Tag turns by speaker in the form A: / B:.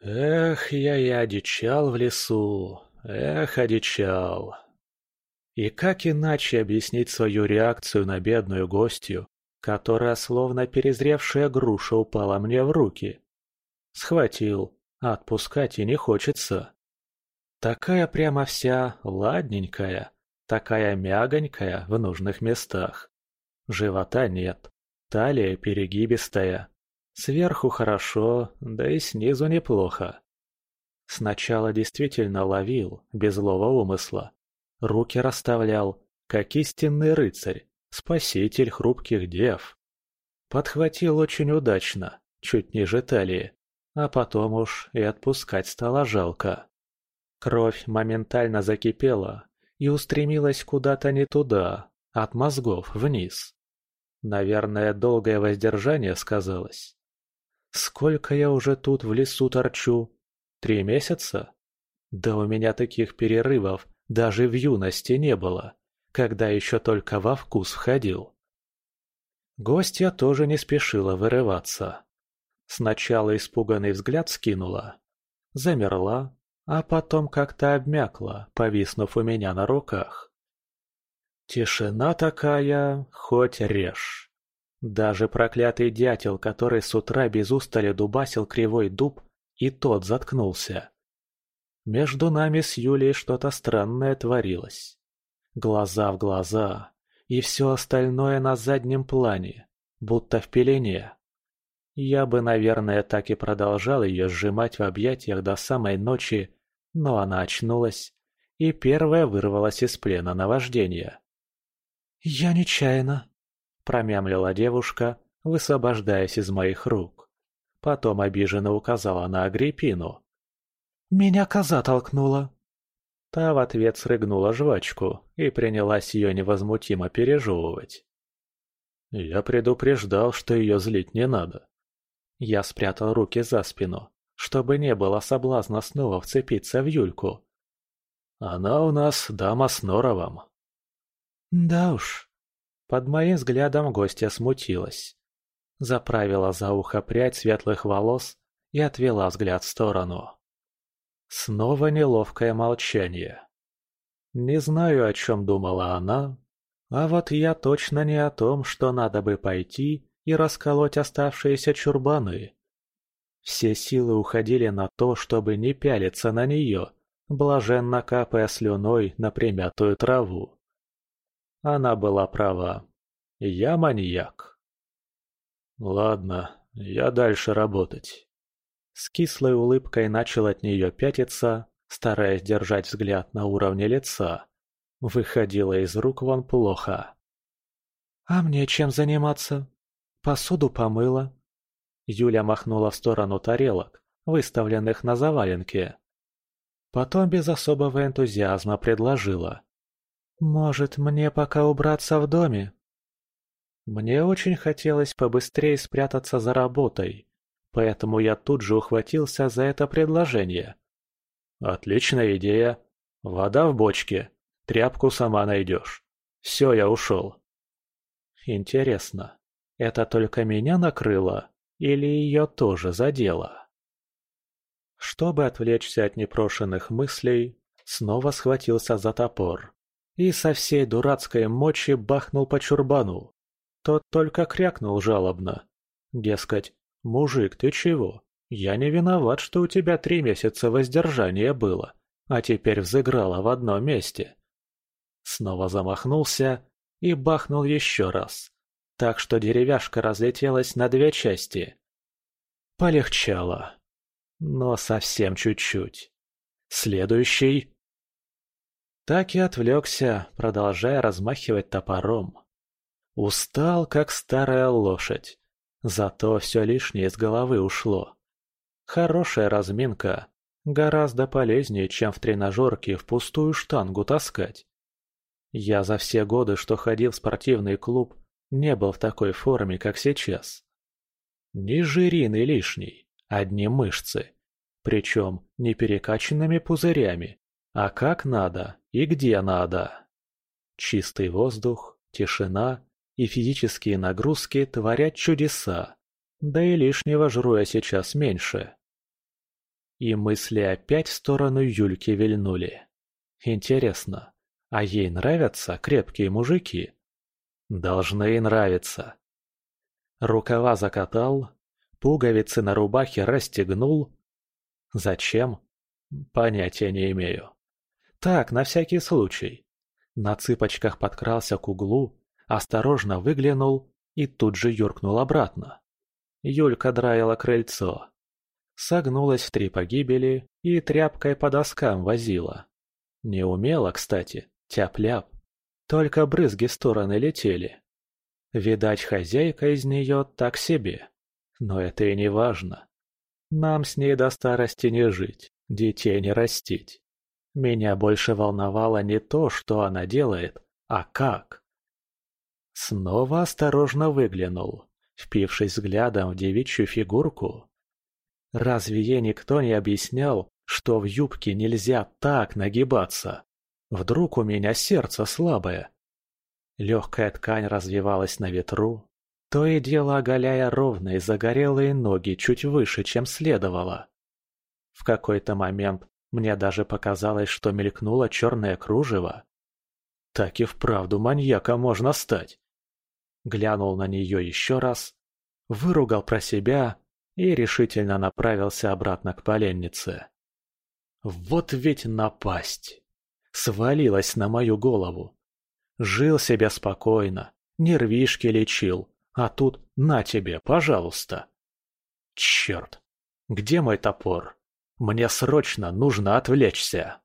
A: Эх, я и одичал в лесу, эх, одичал. И как иначе объяснить свою реакцию на бедную гостью, которая словно перезревшая груша упала мне в руки? Схватил, отпускать и не хочется. Такая прямо вся ладненькая, такая мягонькая в нужных местах. Живота нет, талия перегибистая, Сверху хорошо, да и снизу неплохо. Сначала действительно ловил, без злого умысла. Руки расставлял, как истинный рыцарь, спаситель хрупких дев. Подхватил очень удачно, чуть ниже талии, а потом уж и отпускать стало жалко. Кровь моментально закипела и устремилась куда-то не туда, от мозгов вниз. Наверное, долгое воздержание сказалось. Сколько я уже тут в лесу торчу? Три месяца? Да у меня таких перерывов даже в юности не было, когда еще только во вкус входил. Гостья тоже не спешила вырываться. Сначала испуганный взгляд скинула, замерла, а потом как-то обмякла, повиснув у меня на руках. Тишина такая, хоть режь. Даже проклятый дятел, который с утра без устали дубасил кривой дуб, и тот заткнулся. Между нами с Юлей что-то странное творилось. Глаза в глаза, и все остальное на заднем плане, будто в пелене. Я бы, наверное, так и продолжал ее сжимать в объятиях до самой ночи, но она очнулась и первая вырвалась из плена наваждения. «Я нечаянно», промямлила девушка, высвобождаясь из моих рук. Потом обиженно указала на Агриппину. «Меня коза толкнула!» Та в ответ срыгнула жвачку и принялась ее невозмутимо пережевывать. Я предупреждал, что ее злить не надо. Я спрятал руки за спину, чтобы не было соблазна снова вцепиться в Юльку. Она у нас дама с норовом. Да уж, под моим взглядом гостья смутилась. Заправила за ухо прядь светлых волос и отвела взгляд в сторону. Снова неловкое молчание. Не знаю, о чем думала она, а вот я точно не о том, что надо бы пойти и расколоть оставшиеся чурбаны. Все силы уходили на то, чтобы не пялиться на нее, блаженно капая слюной на примятую траву. Она была права. Я маньяк. Ладно, я дальше работать. С кислой улыбкой начал от нее пятиться, стараясь держать взгляд на уровне лица. Выходило из рук вон плохо. «А мне чем заниматься? Посуду помыла». Юля махнула в сторону тарелок, выставленных на заваленке. Потом без особого энтузиазма предложила. «Может, мне пока убраться в доме?» Мне очень хотелось побыстрее спрятаться за работой, поэтому я тут же ухватился за это предложение. «Отличная идея. Вода в бочке. Тряпку сама найдешь. Все, я ушел». Интересно, это только меня накрыло или ее тоже задело? Чтобы отвлечься от непрошенных мыслей, снова схватился за топор и со всей дурацкой мочи бахнул по чурбану. Тот только крякнул жалобно. Дескать, мужик, ты чего? Я не виноват, что у тебя три месяца воздержания было, а теперь взыграло в одном месте. Снова замахнулся и бахнул еще раз, так что деревяшка разлетелась на две части. Полегчало, но совсем чуть-чуть. Следующий так и отвлекся, продолжая размахивать топором. Устал, как старая лошадь. Зато все лишнее из головы ушло. Хорошая разминка. Гораздо полезнее, чем в тренажерке впустую штангу таскать. Я за все годы, что ходил в спортивный клуб, не был в такой форме, как сейчас. Ни жирины лишней, одни мышцы. Причем не перекачанными пузырями, а как надо и где надо. Чистый воздух, тишина и физические нагрузки творят чудеса. Да и лишнего жру я сейчас меньше. И мысли опять в сторону Юльки вильнули. Интересно, а ей нравятся крепкие мужики? Должны и нравиться. Рукава закатал, пуговицы на рубахе расстегнул. Зачем? Понятия не имею. Так, на всякий случай. На цыпочках подкрался к углу, осторожно выглянул и тут же юркнул обратно. Юлька драила крыльцо. Согнулась в три погибели и тряпкой по доскам возила. Не умела, кстати, тяп-ляп. Только брызги в стороны летели. Видать, хозяйка из нее так себе. Но это и не важно. Нам с ней до старости не жить, детей не растить. Меня больше волновало не то, что она делает, а как. Снова осторожно выглянул впившись взглядом в девичью фигурку. Разве ей никто не объяснял, что в юбке нельзя так нагибаться? Вдруг у меня сердце слабое? Легкая ткань развивалась на ветру, то и дело оголяя ровные загорелые ноги чуть выше, чем следовало. В какой-то момент мне даже показалось, что мелькнуло черное кружево. Так и вправду маньяка можно стать глянул на нее еще раз, выругал про себя и решительно направился обратно к поленнице. Вот ведь напасть! Свалилась на мою голову. Жил себе спокойно, нервишки лечил, а тут на тебе, пожалуйста. Черт! Где мой топор? Мне срочно нужно отвлечься.